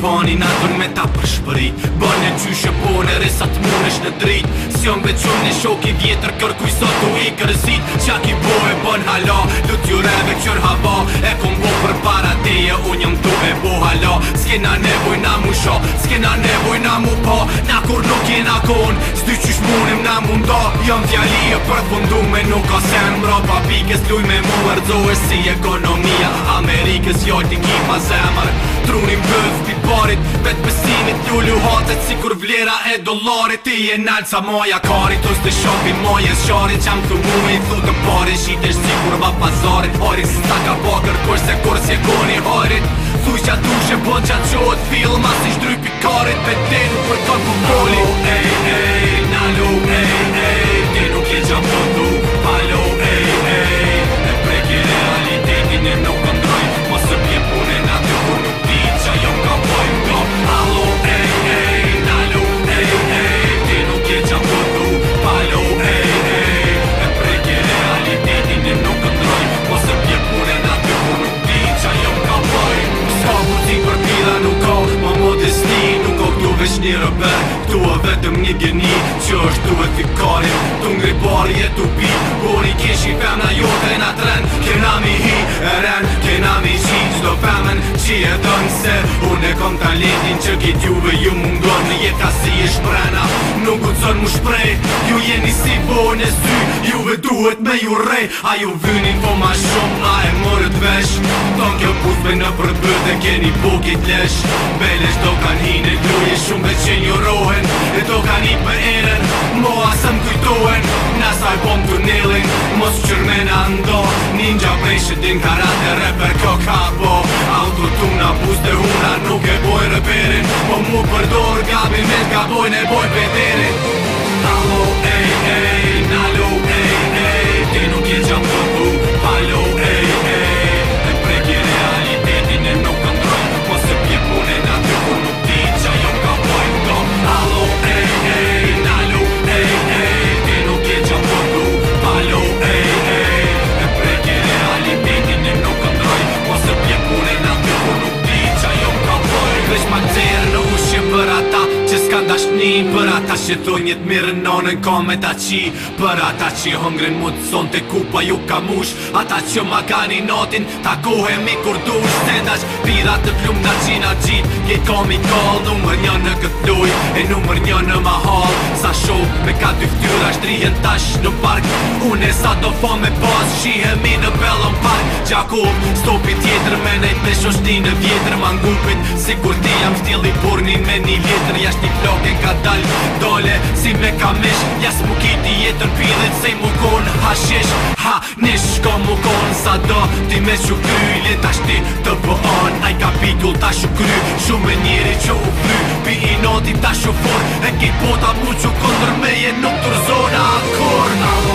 poni në dhën me ta përshpërit Bani po në qyshe pone, po resa të në drit Si o mbe qënë në shok i vjetër Kërkuj sot të i kërësit Qa ki bo e bën hala, du t'ju reve hava E kom bo për para teje, unë jëm do e bo hala S'kena nevoj na mu sha, s'kena nevoj na mu pa po. Na kur nuk e na konë, s'dy qysh munim na mu Jëm fjali e për fundume me nuk ka sen Mra pikes luj me mu e si ekonomia Amerikës jajti ki zema korit Bet pësimit ju luhatet si kur vlera e dolarit Ti e nalë sa moja karit Us të shopi moja sharit Qam të i thu të parit, Shitesh si kur ma pazarit Hori si sta ka po kërkosh se kur si koni harit Thuj që atushe po që atë qohet filma Si shdrypi karit Bet din është një rëbër Këtu e vetëm një gjeni Që është tu e fikari Tu ngri pari e tu pi Kur i kesh i femna jo të tren Kena mi hi e ren Kena mi qi qdo femen qi e dën Se unë e kom talentin që kit juve ju mundon Në jetë si e shprena Nuk ku cën mu shprej Ju jeni si po në sy Juve duhet me ju rej A ju vynin po ma shumë a e morët vesh Ton kjo pusme në përbër dhe keni po kit lesh Belesh do kan hi saj bom po turnilin Mos u qërme në ndo Ninja preshe din karate Rapper kjo ka bo tu na buste una Nuk e boj reperin Po mu përdor gabi Me t'ka boj ne boj pederin Allo, ta shqetoj njët mirë nënën ka me ta qi Për ata që hëngrin mu të son të kupa ju ka mush Ata që ma gani notin ta kohemi kur dush Të ndash pira të plum në qin argjit Gjit ka mi kall numër një në këtuj E numër një në ma hall Sa show me ka dy ftyra shtrihen tash në park Une sa do fa me pas shihemi në bellon park Gjako stopi tjetër me nejt me shoshtin në vjetër Ma ngupit si kur ti jam shtili burni me një vjetër Jashti plok e ka dalë me kamish Jas mu kiti jetën pilin Se mu kon hashish Ha nish ko mu kon Sa do ti me që kryli Ta shti të bëon po Aj kapitull ta shu kry Shumë njeri që u fly Pi i notim ta shu for E kit pota mu që kondër me jetë nuk tërzona Korna